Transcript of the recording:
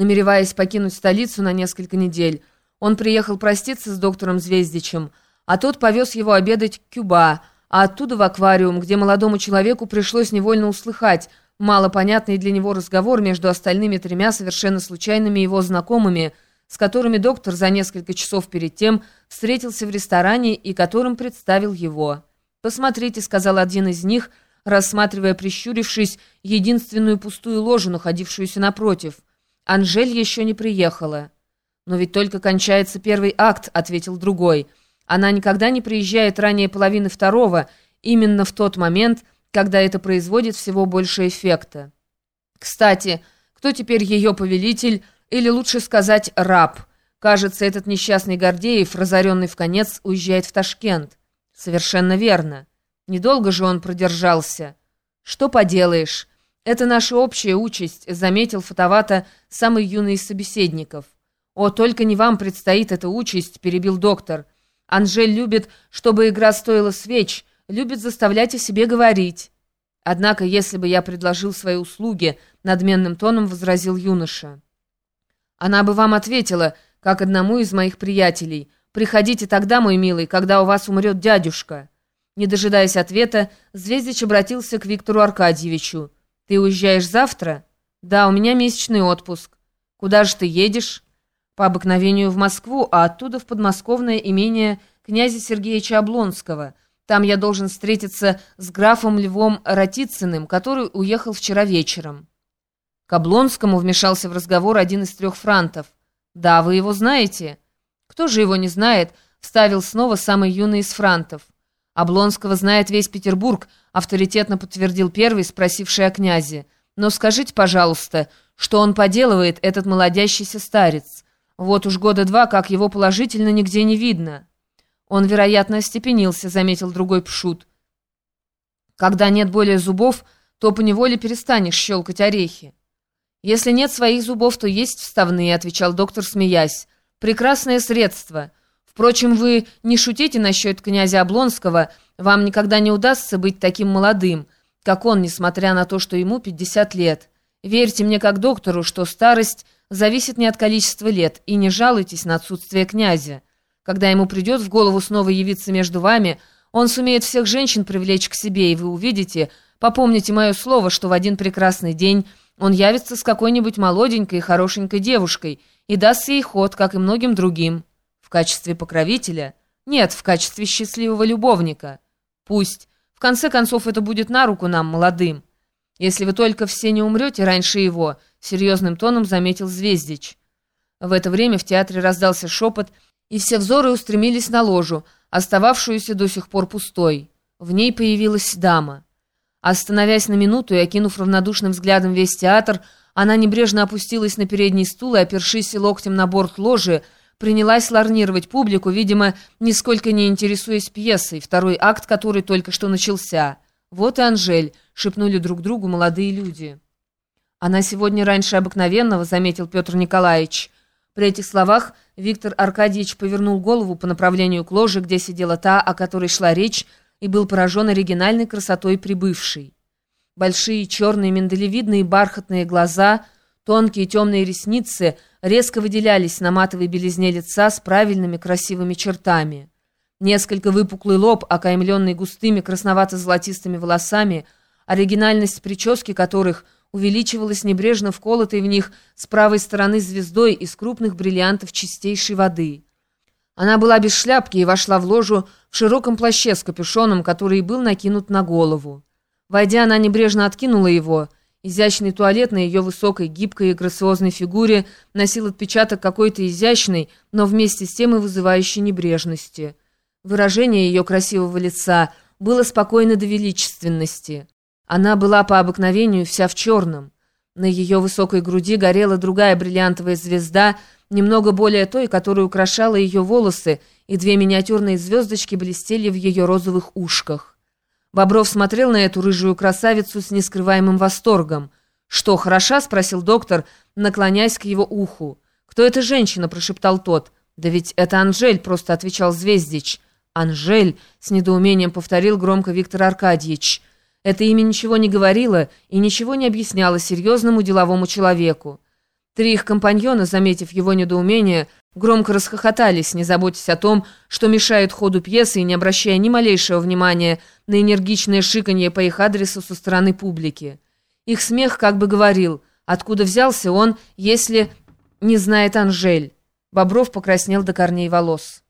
намереваясь покинуть столицу на несколько недель. Он приехал проститься с доктором Звездичем, а тот повез его обедать к Кюба, а оттуда в аквариум, где молодому человеку пришлось невольно услыхать малопонятный для него разговор между остальными тремя совершенно случайными его знакомыми, с которыми доктор за несколько часов перед тем встретился в ресторане и которым представил его. «Посмотрите», — сказал один из них, рассматривая, прищурившись, единственную пустую ложу, находившуюся напротив. «Анжель еще не приехала». «Но ведь только кончается первый акт», — ответил другой. «Она никогда не приезжает ранее половины второго, именно в тот момент, когда это производит всего больше эффекта. Кстати, кто теперь ее повелитель, или лучше сказать раб? Кажется, этот несчастный Гордеев, разоренный в конец, уезжает в Ташкент. Совершенно верно. Недолго же он продержался. Что поделаешь? Это наша общая участь, заметил фотовато самый юный из собеседников. «О, только не вам предстоит эта участь», — перебил доктор. «Анжель любит, чтобы игра стоила свеч, любит заставлять о себе говорить». «Однако, если бы я предложил свои услуги», — надменным тоном возразил юноша. «Она бы вам ответила, как одному из моих приятелей. Приходите тогда, мой милый, когда у вас умрет дядюшка». Не дожидаясь ответа, Звездич обратился к Виктору Аркадьевичу. «Ты уезжаешь завтра?» «Да, у меня месячный отпуск». «Куда же ты едешь?» «По обыкновению в Москву, а оттуда в подмосковное имение князя Сергеевича Облонского». Там я должен встретиться с графом Львом Ратицыным, который уехал вчера вечером». К Облонскому вмешался в разговор один из трех франтов. «Да, вы его знаете?» «Кто же его не знает?» — вставил снова самый юный из франтов. «Облонского знает весь Петербург», — авторитетно подтвердил первый, спросивший о князе. «Но скажите, пожалуйста, что он поделывает, этот молодящийся старец? Вот уж года два, как его положительно нигде не видно». «Он, вероятно, остепенился», — заметил другой пшут. «Когда нет более зубов, то поневоле перестанешь щелкать орехи». «Если нет своих зубов, то есть вставные», — отвечал доктор, смеясь. «Прекрасное средство. Впрочем, вы не шутите насчет князя Облонского, вам никогда не удастся быть таким молодым, как он, несмотря на то, что ему 50 лет. Верьте мне как доктору, что старость зависит не от количества лет, и не жалуйтесь на отсутствие князя». Когда ему придет в голову снова явиться между вами, он сумеет всех женщин привлечь к себе, и вы увидите, попомните мое слово, что в один прекрасный день он явится с какой-нибудь молоденькой и хорошенькой девушкой и даст ей ход, как и многим другим. В качестве покровителя? Нет, в качестве счастливого любовника. Пусть. В конце концов, это будет на руку нам, молодым. Если вы только все не умрете раньше его, серьезным тоном заметил Звездич. В это время в театре раздался шепот, и все взоры устремились на ложу, остававшуюся до сих пор пустой. В ней появилась дама. Остановясь на минуту и окинув равнодушным взглядом весь театр, она небрежно опустилась на передний стул и, опершись локтем на борт ложи, принялась ларнировать публику, видимо, нисколько не интересуясь пьесой, второй акт которой только что начался. «Вот и Анжель», — шепнули друг другу молодые люди. «Она сегодня раньше обыкновенного», — заметил Петр Николаевич. При этих словах Виктор Аркадьевич повернул голову по направлению к ложе, где сидела та, о которой шла речь, и был поражен оригинальной красотой прибывшей. Большие черные миндалевидные бархатные глаза, тонкие темные ресницы резко выделялись на матовой белизне лица с правильными красивыми чертами. Несколько выпуклый лоб, окаймленный густыми красновато-золотистыми волосами, оригинальность прически которых – увеличивалась небрежно вколотой в них с правой стороны звездой из крупных бриллиантов чистейшей воды. Она была без шляпки и вошла в ложу в широком плаще с капюшоном, который был накинут на голову. Войдя, она небрежно откинула его. Изящный туалет на ее высокой, гибкой и грациозной фигуре носил отпечаток какой-то изящной, но вместе с тем и вызывающей небрежности. Выражение ее красивого лица было спокойно до величественности. Она была по обыкновению вся в черном. На ее высокой груди горела другая бриллиантовая звезда, немного более той, которая украшала ее волосы, и две миниатюрные звездочки блестели в ее розовых ушках. Бобров смотрел на эту рыжую красавицу с нескрываемым восторгом. «Что, хороша?» — спросил доктор, наклоняясь к его уху. «Кто эта женщина?» — прошептал тот. «Да ведь это Анжель», — просто отвечал Звездич. «Анжель», — с недоумением повторил громко Виктор Аркадьевич. Это имя ничего не говорило и ничего не объясняло серьезному деловому человеку. Три их компаньона, заметив его недоумение, громко расхохотались, не заботясь о том, что мешает ходу пьесы и не обращая ни малейшего внимания на энергичное шиканье по их адресу со стороны публики. Их смех как бы говорил, откуда взялся он, если не знает Анжель. Бобров покраснел до корней волос.